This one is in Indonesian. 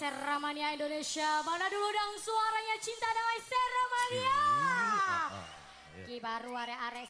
Seramania Indonesia. Mana dulu dong suaranya cinta damai Seramania. Ah, ah, iya. Ki baru are-are